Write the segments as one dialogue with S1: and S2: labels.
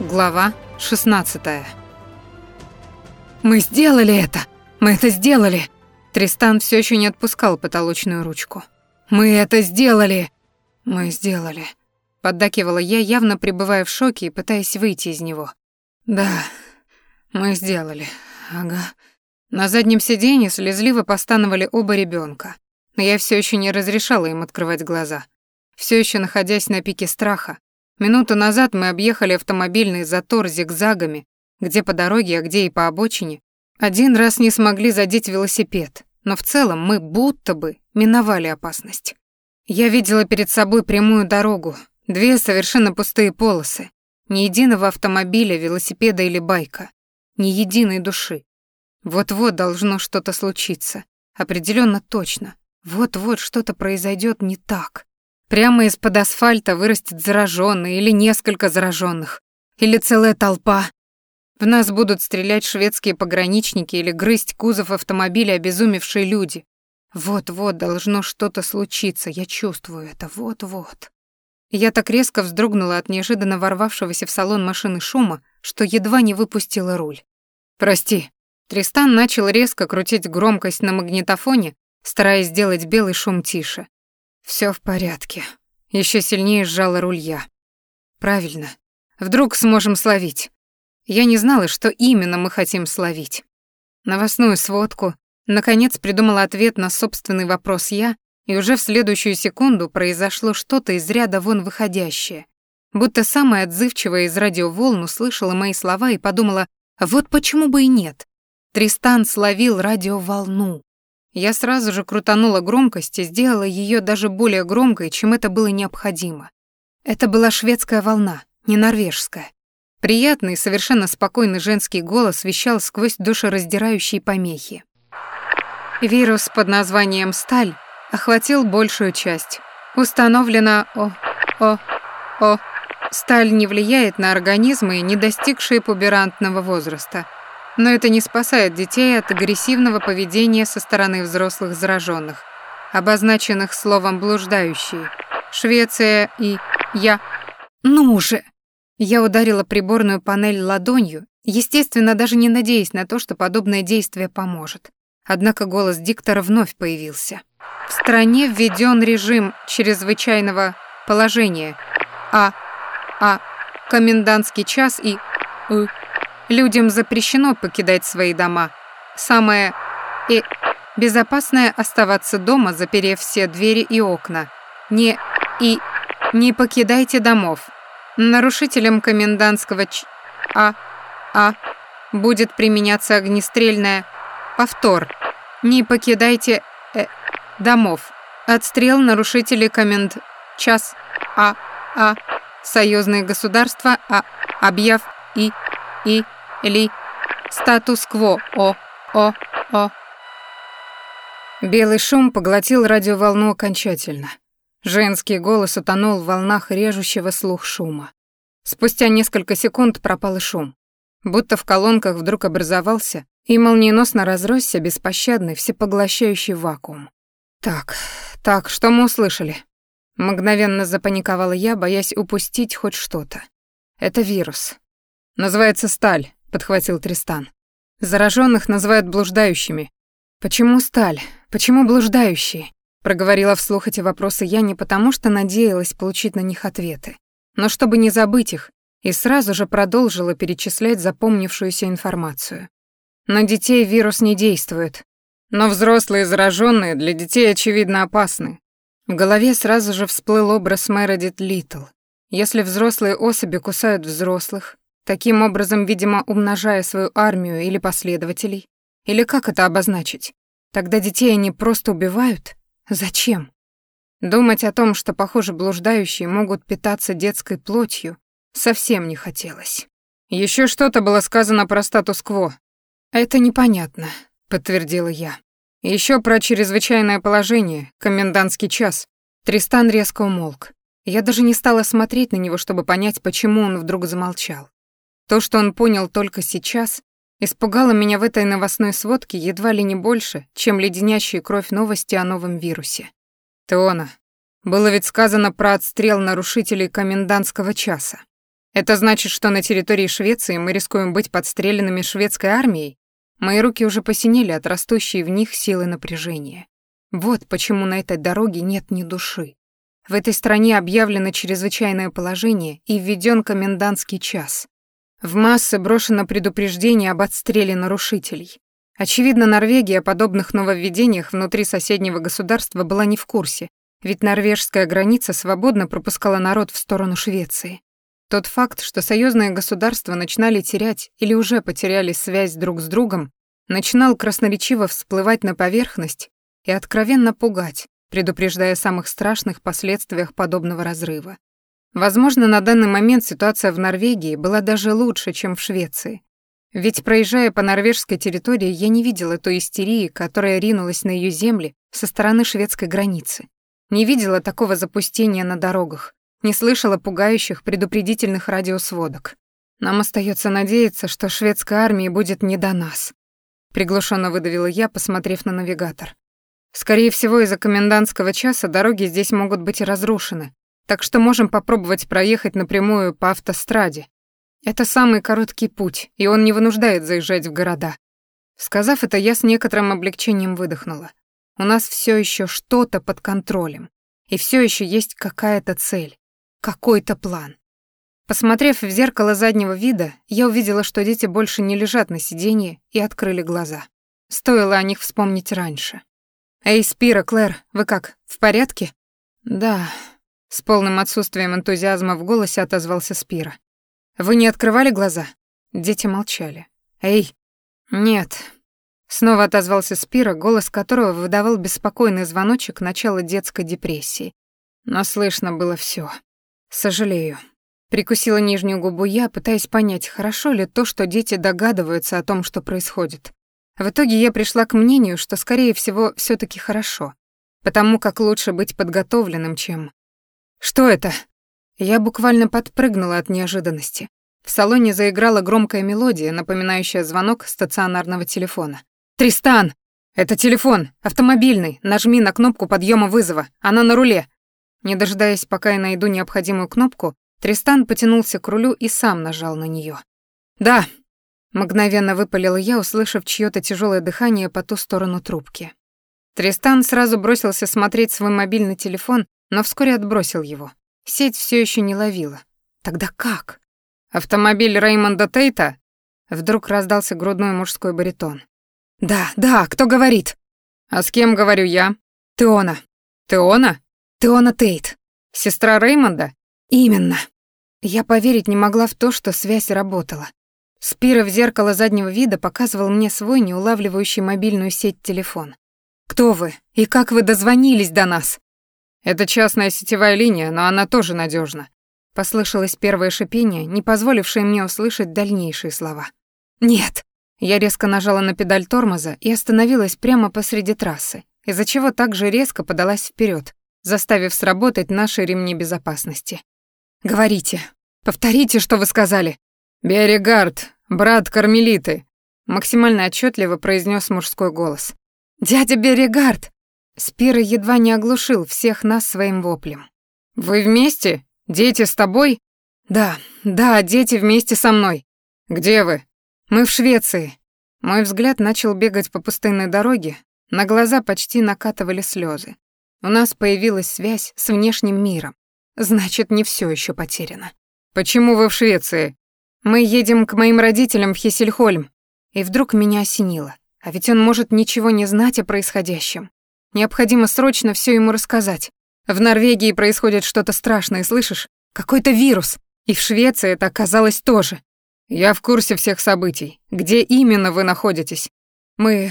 S1: Глава 16 «Мы сделали это! Мы это сделали!» Тристан все еще не отпускал потолочную ручку. «Мы это сделали!» «Мы сделали!» Поддакивала я, явно пребывая в шоке и пытаясь выйти из него. «Да, мы сделали. Ага». На заднем сиденье слезливо постановали оба ребенка, но я все еще не разрешала им открывать глаза. Все еще находясь на пике страха, Минуту назад мы объехали автомобильный затор зигзагами, где по дороге, а где и по обочине. Один раз не смогли задеть велосипед, но в целом мы будто бы миновали опасность. Я видела перед собой прямую дорогу, две совершенно пустые полосы, ни единого автомобиля, велосипеда или байка, ни единой души. Вот-вот должно что-то случиться, определенно точно. Вот-вот что-то произойдет не так. Прямо из-под асфальта вырастет зараженный или несколько зараженных, или целая толпа. В нас будут стрелять шведские пограничники или грызть кузов автомобиля обезумевшие люди. Вот-вот должно что-то случиться, я чувствую это, вот-вот. Я так резко вздрогнула от неожиданно ворвавшегося в салон машины шума, что едва не выпустила руль. «Прости». Тристан начал резко крутить громкость на магнитофоне, стараясь сделать белый шум тише. Все в порядке. Еще сильнее сжала руль я. Правильно. Вдруг сможем словить. Я не знала, что именно мы хотим словить. Новостную сводку. Наконец придумала ответ на собственный вопрос я, и уже в следующую секунду произошло что-то из ряда вон выходящее. Будто самая отзывчивая из радиоволн услышала мои слова и подумала, вот почему бы и нет. Тристан словил радиоволну. Я сразу же крутанула громкость и сделала ее даже более громкой, чем это было необходимо. Это была шведская волна, не норвежская. Приятный, совершенно спокойный женский голос вещал сквозь душераздирающие помехи. Вирус под названием «Сталь» охватил большую часть. Установлено о... о... о... Сталь не влияет на организмы, не достигшие пуберантного возраста — но это не спасает детей от агрессивного поведения со стороны взрослых зараженных, обозначенных словом «блуждающие». Швеция и я... Ну же! Я ударила приборную панель ладонью, естественно, даже не надеясь на то, что подобное действие поможет. Однако голос диктора вновь появился. В стране введен режим чрезвычайного положения. А... А... Комендантский час и... У, Людям запрещено покидать свои дома. Самое и безопасное оставаться дома, заперев все двери и окна. Не и не покидайте домов. Нарушителям комендантского ч... А... А... Будет применяться огнестрельное... Повтор. Не покидайте... Э, домов. Отстрел нарушителей коменд... Час... А... А... Союзные государства... А... Объяв... И... И... Ли. Статус-кво. О. О. О. Белый шум поглотил радиоволну окончательно. Женский голос утонул в волнах режущего слух шума. Спустя несколько секунд пропал и шум. Будто в колонках вдруг образовался и молниеносно разросся беспощадный, всепоглощающий вакуум. «Так, так, что мы услышали?» Мгновенно запаниковала я, боясь упустить хоть что-то. «Это вирус. Называется сталь подхватил Тристан. Зараженных называют блуждающими. Почему сталь? Почему блуждающие? Проговорила вслух эти вопросы я не потому, что надеялась получить на них ответы, но чтобы не забыть их, и сразу же продолжила перечислять запомнившуюся информацию. На детей вирус не действует, но взрослые зараженные для детей очевидно опасны. В голове сразу же всплыл образ Мередит Литл. Если взрослые особи кусают взрослых, Таким образом, видимо, умножая свою армию или последователей. Или как это обозначить? Тогда детей они просто убивают? Зачем? Думать о том, что, похоже, блуждающие могут питаться детской плотью, совсем не хотелось. Еще что-то было сказано про статус-кво. Это непонятно, подтвердила я. Еще про чрезвычайное положение, комендантский час. Тристан резко умолк. Я даже не стала смотреть на него, чтобы понять, почему он вдруг замолчал. То, что он понял только сейчас, испугало меня в этой новостной сводке едва ли не больше, чем леденящие кровь новости о новом вирусе. Теона, было ведь сказано про отстрел нарушителей комендантского часа. Это значит, что на территории Швеции мы рискуем быть подстреленными шведской армией? Мои руки уже посинели от растущей в них силы напряжения. Вот почему на этой дороге нет ни души. В этой стране объявлено чрезвычайное положение и введен комендантский час. В массы брошено предупреждение об отстреле нарушителей. Очевидно, Норвегия о подобных нововведениях внутри соседнего государства была не в курсе, ведь норвежская граница свободно пропускала народ в сторону Швеции. Тот факт, что союзные государства начинали терять или уже потеряли связь друг с другом, начинал красноречиво всплывать на поверхность и откровенно пугать, предупреждая о самых страшных последствиях подобного разрыва. Возможно, на данный момент ситуация в Норвегии была даже лучше, чем в Швеции, ведь проезжая по норвежской территории, я не видела той истерии, которая ринулась на ее земли со стороны шведской границы. Не видела такого запустения на дорогах, не слышала пугающих предупредительных радиосводок. Нам остается надеяться, что шведской армии будет не до нас. Приглушенно выдавила я, посмотрев на навигатор. Скорее всего, из-за комендантского часа дороги здесь могут быть разрушены, так что можем попробовать проехать напрямую по автостраде, это самый короткий путь, и он не вынуждает заезжать в города. Сказав это, я с некоторым облегчением выдохнула. У нас все еще что-то под контролем, и все еще есть какая-то цель, какой-то план. Посмотрев в зеркало заднего вида, я увидела, что дети больше не лежат на сиденье и открыли глаза. Стоило о них вспомнить раньше. «Эй, Спира, Клэр, вы как, в порядке?» «Да», — с полным отсутствием энтузиазма в голосе отозвался Спира. Вы не открывали глаза? Дети молчали. Эй, нет. Снова отозвался Спира, голос которого выдавал беспокойный звоночек начала детской депрессии. Но слышно было все. Сожалею. Прикусила нижнюю губу я, пытаясь понять, хорошо ли то, что дети догадываются о том, что происходит. В итоге я пришла к мнению, что, скорее всего, все таки хорошо. Потому как лучше быть подготовленным, чем... «Что это?» Я буквально подпрыгнула от неожиданности. В салоне заиграла громкая мелодия, напоминающая звонок стационарного телефона. «Тристан! Это телефон! Автомобильный! Нажми на кнопку подъема вызова! Она на руле!» Не дожидаясь, пока я найду необходимую кнопку, Тристан потянулся к рулю и сам нажал на нее. «Да!» — мгновенно выпалила я, услышав чьё-то тяжелое дыхание по ту сторону трубки. Тристан сразу бросился смотреть свой мобильный телефон, но вскоре отбросил его. Сеть все еще не ловила. Тогда как? Автомобиль Реймонда Тейта? Вдруг раздался грудной мужской баритон. Да, да, кто говорит? А с кем говорю я? Теона. Теона? Теона Тейт. Сестра Реймонда? Именно. Я поверить не могла в то, что связь работала. Спира в зеркало заднего вида показывал мне свой неулавливающий мобильную сеть телефон. «Кто вы? И как вы дозвонились до нас?» Это частная сетевая линия, но она тоже надежна. Послышалось первое шипение, не позволившее мне услышать дальнейшие слова. «Нет!» Я резко нажала на педаль тормоза и остановилась прямо посреди трассы, из-за чего также резко подалась вперед, заставив сработать наши ремни безопасности. «Говорите. Повторите, что вы сказали». «Берегард, брат Кармелиты», — максимально отчетливо произнес мужской голос. «Дядя Берегард!» Спира едва не оглушил всех нас своим воплем. «Вы вместе? Дети с тобой?» «Да, да, дети вместе со мной». «Где вы?» «Мы в Швеции». Мой взгляд начал бегать по пустынной дороге, на глаза почти накатывали слезы. У нас появилась связь с внешним миром. Значит, не все еще потеряно. «Почему вы в Швеции?» «Мы едем к моим родителям в Хессельхольм». И вдруг меня осенило. А ведь он может ничего не знать о происходящем. Необходимо срочно все ему рассказать. В Норвегии происходит что-то страшное, слышишь? Какой-то вирус. И в Швеции это оказалось тоже. Я в курсе всех событий. Где именно вы находитесь? Мы...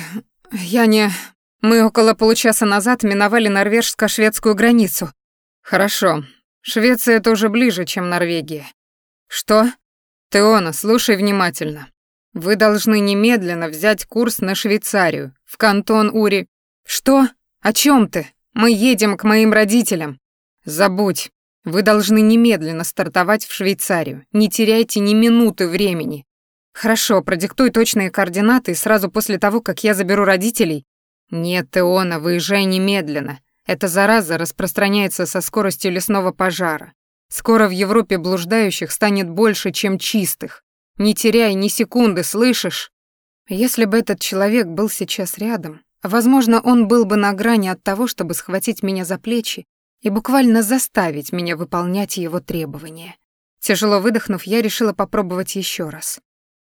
S1: Я не... Мы около получаса назад миновали норвежско-шведскую границу. Хорошо. Швеция тоже ближе, чем Норвегия. Что? Теона, слушай внимательно. Вы должны немедленно взять курс на Швейцарию, в кантон Ури. Что? «О чем ты? Мы едем к моим родителям». «Забудь. Вы должны немедленно стартовать в Швейцарию. Не теряйте ни минуты времени». «Хорошо, продиктуй точные координаты сразу после того, как я заберу родителей». «Нет, Теона, выезжай немедленно. Эта зараза распространяется со скоростью лесного пожара. Скоро в Европе блуждающих станет больше, чем чистых. Не теряй ни секунды, слышишь? Если бы этот человек был сейчас рядом, возможно, он был бы на грани от того, чтобы схватить меня за плечи и буквально заставить меня выполнять его требования. Тяжело выдохнув, я решила попробовать еще раз.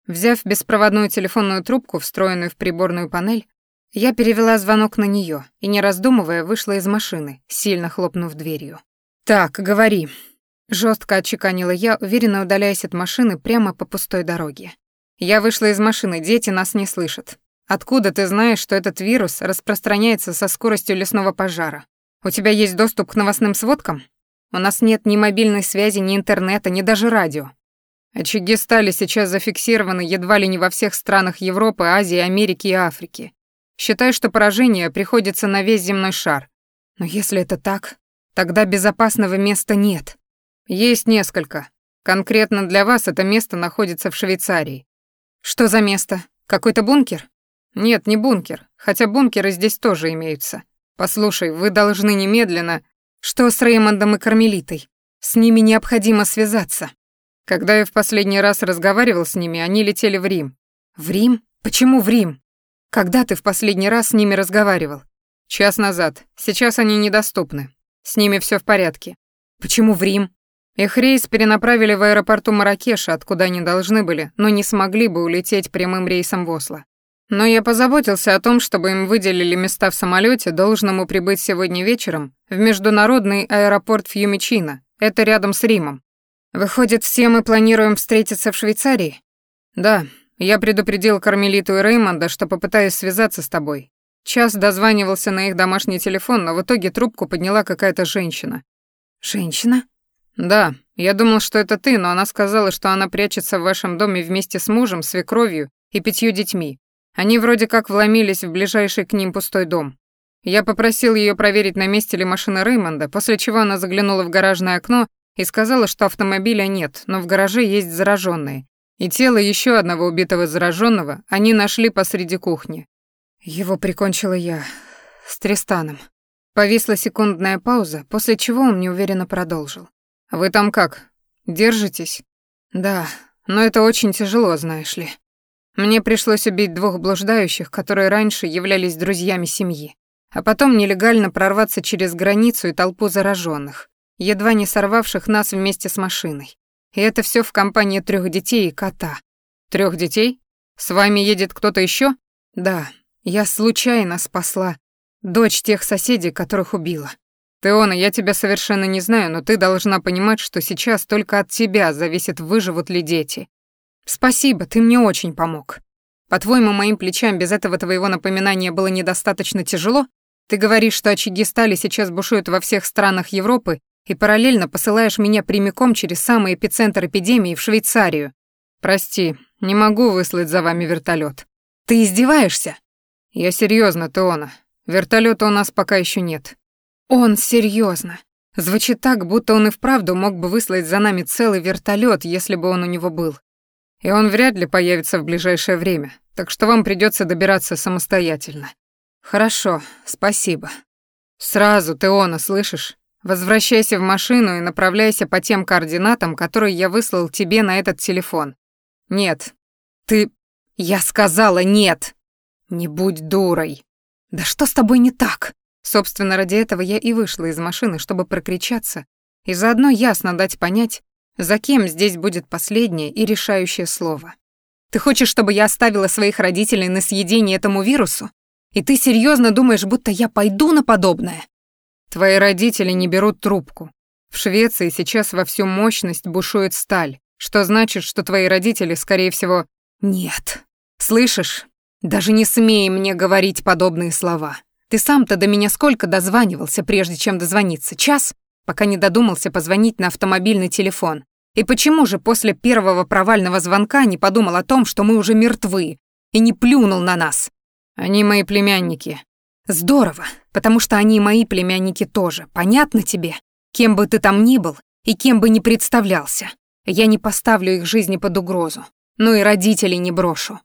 S1: Взяв беспроводную телефонную трубку, встроенную в приборную панель, я перевела звонок на нее и, не раздумывая, вышла из машины, сильно хлопнув дверью. «Так, говори», — жестко отчеканила я, уверенно удаляясь от машины прямо по пустой дороге. «Я вышла из машины, дети нас не слышат. Откуда ты знаешь, что этот вирус распространяется со скоростью лесного пожара? У тебя есть доступ к новостным сводкам? У нас нет ни мобильной связи, ни интернета, ни даже радио. Очаги стали сейчас зафиксированы едва ли не во всех странах Европы, Азии, Америки и Африки. Считай, что поражение приходится на весь земной шар. Но если это так, тогда безопасного места нет. Есть несколько. Конкретно для вас это место находится в Швейцарии. Что за место? Какой-то бункер? Нет, не бункер, хотя бункеры здесь тоже имеются. Послушай, вы должны немедленно... Что с Реймондом и Кармелитой? С ними необходимо связаться. Когда я в последний раз разговаривал с ними, они летели в Рим. В Рим? Почему в Рим? Когда ты в последний раз с ними разговаривал? Час назад. Сейчас они недоступны. С ними все в порядке. Почему в Рим? Их рейс перенаправили в аэропорту Маракеша, откуда они должны были, но не смогли бы улететь прямым рейсом в Осло. Но я позаботился о том, чтобы им выделили места в самолете, должному прибыть сегодня вечером в международный аэропорт Фьюмичино. Это рядом с Римом. Выходит, все мы планируем встретиться в Швейцарии? Да, я предупредил Кармелиту и Реймонда, что попытаюсь связаться с тобой. Час дозванивался на их домашний телефон, но в итоге трубку подняла какая-то женщина. Женщина? Да, я думал, что это ты, но она сказала, что она прячется в вашем доме вместе с мужем, свекровью и пятью детьми. Они вроде как вломились в ближайший к ним пустой дом. Я попросил ее проверить, на месте ли машина Реймонда, после чего она заглянула в гаражное окно и сказала, что автомобиля нет, но в гараже есть зараженные, и тело еще одного убитого зараженного они нашли посреди кухни. Его прикончила я с Тристаном. Повисла секундная пауза, после чего он неуверенно продолжил. «Вы там как? Держитесь?» «Да, но это очень тяжело, знаешь ли. Мне пришлось убить двух блуждающих, которые раньше являлись друзьями семьи, а потом нелегально прорваться через границу и толпу зараженных, едва не сорвавших нас вместе с машиной. И это все в компании трех детей и кота. Трех детей? С вами едет кто-то еще? Да, я случайно спасла дочь тех соседей, которых убила. Теона, я тебя совершенно не знаю, но ты должна понимать, что сейчас только от тебя зависит, выживут ли дети. Спасибо, ты мне очень помог. По-твоему, моим плечам без этого твоего напоминания было недостаточно тяжело? Ты говоришь, что очаги стали сейчас бушуют во всех странах Европы и параллельно посылаешь меня прямиком через самый эпицентр эпидемии в Швейцарию. Прости, не могу выслать за вами вертолет. Ты издеваешься? Я серьезно, Теона. Вертолета у нас пока еще нет. Он серьезно. Звучит так, будто он и вправду мог бы выслать за нами целый вертолет, если бы он у него был. И он вряд ли появится в ближайшее время, так что вам придется добираться самостоятельно. Хорошо, спасибо. Сразу, Теона, слышишь? Возвращайся в машину и направляйся по тем координатам, которые я выслал тебе на этот телефон. Нет. Ты... Я сказала нет. Не будь дурой. Да что с тобой не так? Собственно, ради этого я и вышла из машины, чтобы прокричаться и заодно ясно дать понять, за кем здесь будет последнее и решающее слово. Ты хочешь, чтобы я оставила своих родителей на съедение этому вирусу? И ты серьезно думаешь, будто я пойду на подобное? Твои родители не берут трубку. В Швеции сейчас во всю мощность бушует сталь, что значит, что твои родители, скорее всего... Нет. Слышишь? Даже не смей мне говорить подобные слова. Ты сам-то до меня сколько дозванивался, прежде чем дозвониться? Час? Пока не додумался позвонить на автомобильный телефон. И почему же после первого провального звонка не подумал о том, что мы уже мертвы, и не плюнул на нас? Они мои племянники, Здорово, потому что они мои племянники тоже. Понятно тебе? Кем бы ты там ни был и кем бы ни представлялся, я не поставлю их жизни под угрозу. Ну и родителей не брошу.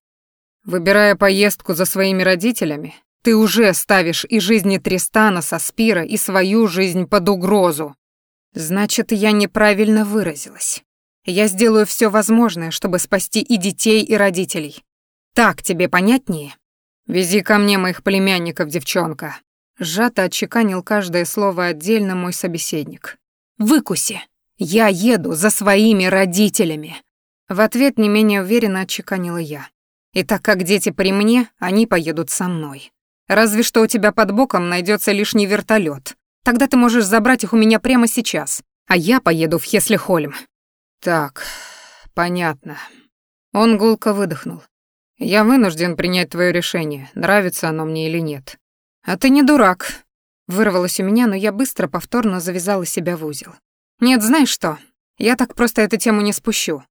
S1: Выбирая поездку за своими родителями, ты уже ставишь и жизни Тристана со Спира, и свою жизнь под угрозу. Значит, я неправильно выразилась. Я сделаю все возможное, чтобы спасти и детей, и родителей. Так тебе понятнее? Вези ко мне моих племянников, девчонка. Сжато отчеканил каждое слово отдельно мой собеседник. Выкуси. Я еду за своими родителями. В ответ не менее уверенно отчеканила я. И так как дети при мне, они поедут со мной. Разве что у тебя под боком найдется лишний вертолет. Тогда ты можешь забрать их у меня прямо сейчас, а я поеду в Хеслихольм. Так, понятно. Он гулко выдохнул. Я вынужден принять твое решение, нравится оно мне или нет. А ты не дурак. Вырвалось у меня, но я быстро повторно завязала себя в узел. Нет, знаешь что? Я так просто эту тему не спущу.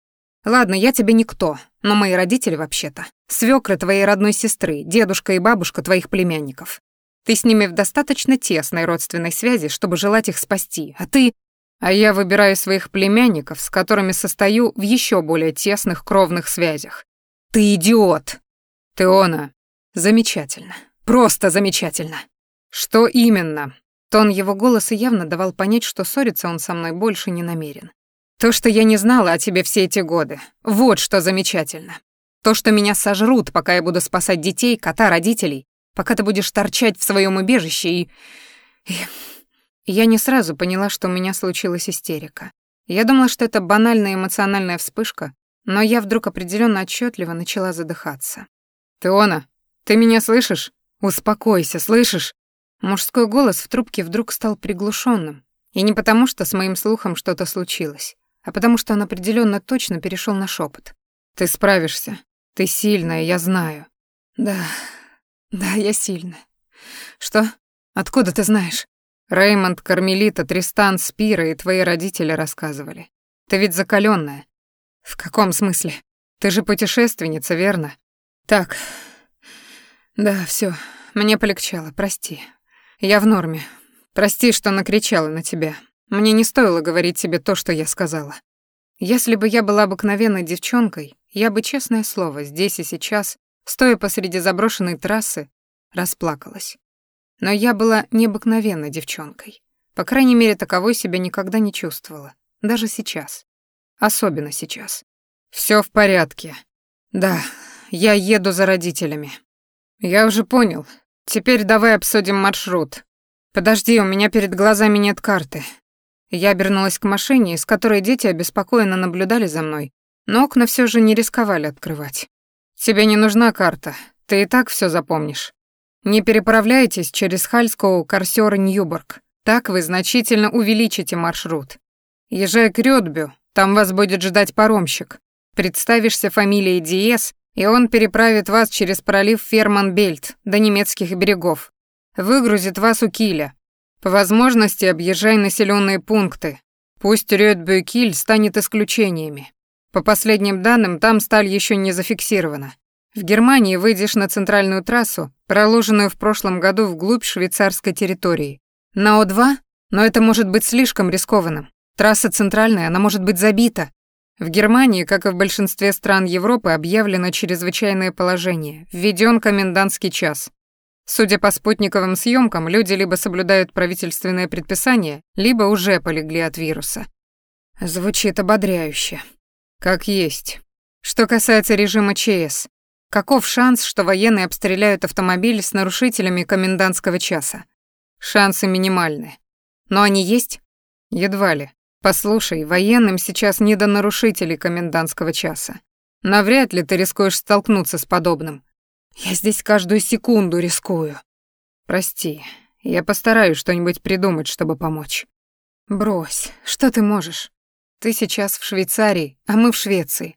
S1: Ладно, я тебе никто, но мои родители вообще-то. Свёкры твоей родной сестры, дедушка и бабушка твоих племянников. Ты с ними в достаточно тесной родственной связи, чтобы желать их спасти, а ты... А я выбираю своих племянников, с которыми состою в ещё более тесных кровных связях. Ты идиот! Ты она. Замечательно. Просто замечательно. Что именно? Тон его голоса явно давал понять, что ссориться он со мной больше не намерен. То, что я не знала о тебе все эти годы. Вот что замечательно. То, что меня сожрут, пока я буду спасать детей, кота, родителей, пока ты будешь торчать в своем убежище и... и... Я не сразу поняла, что у меня случилась истерика. Я думала, что это банальная эмоциональная вспышка, но я вдруг определенно отчетливо начала задыхаться. «Теона, ты меня слышишь? Успокойся, слышишь?» Мужской голос в трубке вдруг стал приглушенным, и не потому, что с моим слухом что-то случилось а потому что он определенно точно перешел на шепот. «Ты справишься. Ты сильная, я знаю». «Да, да, я сильная. Что? Откуда ты знаешь?» «Реймонд, Кармелита, Тристан, Спира и твои родители рассказывали. Ты ведь закаленная. «В каком смысле? Ты же путешественница, верно?» «Так, да, все. мне полегчало, прости. Я в норме. Прости, что накричала на тебя. Мне не стоило говорить тебе то, что я сказала. Если бы я была обыкновенной девчонкой, я бы, честное слово, здесь и сейчас, стоя посреди заброшенной трассы, расплакалась. Но я была необыкновенной девчонкой. По крайней мере, таковой себя никогда не чувствовала. Даже сейчас. Особенно сейчас. Все в порядке. Да, я еду за родителями. Я уже понял. Теперь давай обсудим маршрут. Подожди, у меня перед глазами нет карты. Я обернулась к машине, из которой дети обеспокоенно наблюдали за мной, но окна все же не рисковали открывать. «Тебе не нужна карта, ты и так все запомнишь. Не переправляйтесь через Хальскоу, Корсёр и Ньюборг. Так вы значительно увеличите маршрут. Езжай к Рёдбю, там вас будет ждать паромщик. Представишься фамилией Диес, и он переправит вас через пролив Ферман-Бельт до немецких берегов. Выгрузит вас у Киля, по возможности объезжай населенные пункты. Пусть Рёдбюкиль станет исключениями. По последним данным, там сталь еще не зафиксирована. В Германии выйдешь на центральную трассу, проложенную в прошлом году вглубь швейцарской территории. На О2? Но это может быть слишком рискованным. Трасса центральная, она может быть забита. В Германии, как и в большинстве стран Европы, объявлено чрезвычайное положение, введен комендантский час. Судя по спутниковым съемкам, люди либо соблюдают правительственные предписания, либо уже полегли от вируса. Звучит ободряюще. Как есть. Что касается режима ЧС, каков шанс, что военные обстреляют автомобиль с нарушителями комендантского часа? Шансы минимальны. Но они есть? Едва ли. Послушай, военным сейчас не до нарушителей комендантского часа. Навряд ли ты рискуешь столкнуться с подобным. Я здесь каждую секунду рискую. Прости, я постараюсь что-нибудь придумать, чтобы помочь. Брось, что ты можешь? Ты сейчас в Швейцарии, а мы в Швеции.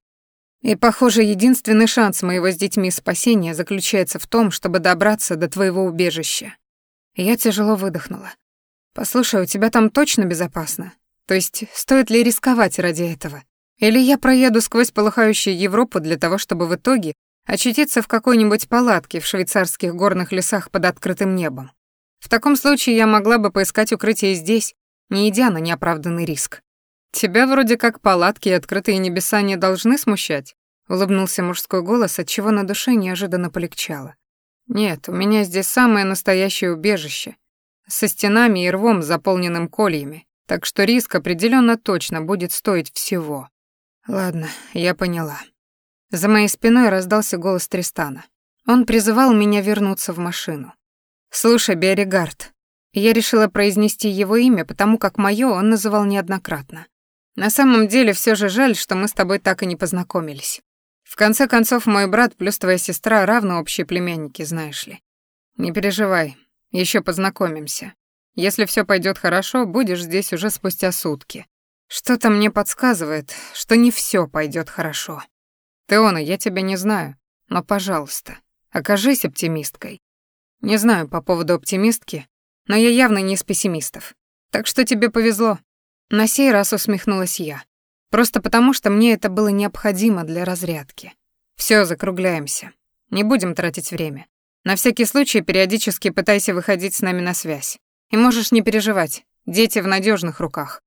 S1: И, похоже, единственный шанс моего с детьми спасения заключается в том, чтобы добраться до твоего убежища. Я тяжело выдохнула. Послушай, у тебя там точно безопасно? То есть, стоит ли рисковать ради этого? Или я проеду сквозь полыхающую Европу для того, чтобы в итоге очутиться в какой-нибудь палатке в швейцарских горных лесах под открытым небом. В таком случае я могла бы поискать укрытие здесь, не идя на неоправданный риск. Тебя вроде как палатки и открытые небеса не должны смущать, улыбнулся мужской голос, от чего на душе неожиданно полегчало. Нет, у меня здесь самое настоящее убежище, со стенами и рвом, заполненным кольями, Так что риск определенно точно будет стоить всего. Ладно, я поняла. За моей спиной раздался голос Тристана. Он призывал меня вернуться в машину. «Слушай, Берригард». Я решила произнести его имя, потому как моё он называл неоднократно. На самом деле все же жаль, что мы с тобой так и не познакомились. В конце концов, мой брат плюс твоя сестра равно общие племянники, знаешь ли. Не переживай, еще познакомимся. Если все пойдет хорошо, будешь здесь уже спустя сутки. Что-то мне подсказывает, что не все пойдет хорошо. Теона, я тебя не знаю, но, пожалуйста, окажись оптимисткой. Не знаю по поводу оптимистки, но я явно не из пессимистов. Так что тебе повезло. На сей раз усмехнулась я. Просто потому, что мне это было необходимо для разрядки. Все, закругляемся. Не будем тратить время. На всякий случай периодически пытайся выходить с нами на связь. И можешь не переживать, дети в надежных руках.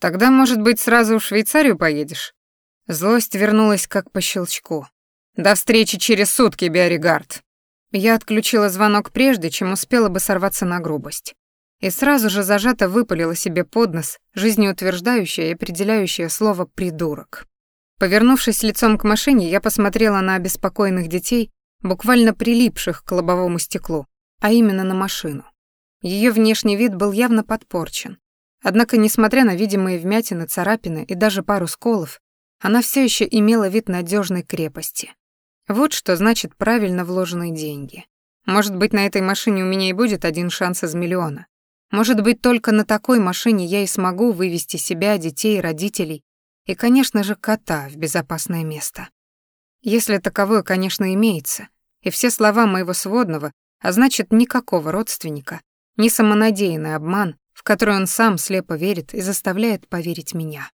S1: Тогда, может быть, сразу в Швейцарию поедешь? Злость вернулась как по щелчку. До встречи через сутки, Биоригард. Я отключила звонок прежде, чем успела бы сорваться на грубость и сразу же зажато выпалила себе под нос жизнеутверждающее и определяющее слово «придурок». Повернувшись лицом к машине, я посмотрела на обеспокоенных детей, буквально прилипших к лобовому стеклу, а именно на машину. Ее внешний вид был явно подпорчен. Однако, несмотря на видимые вмятины, царапины и даже пару сколов, она все еще имела вид надежной крепости. Вот что значит правильно вложенные деньги. Может быть, на этой машине у меня и будет один шанс из миллиона. Может быть, только на такой машине я и смогу вывести себя, детей, родителей и, конечно же, кота в безопасное место. Если таковое, конечно, имеется, и все слова моего сводного, а значит, никакого родственника, ни самонадеянный обман, в который он сам слепо верит и заставляет поверить меня.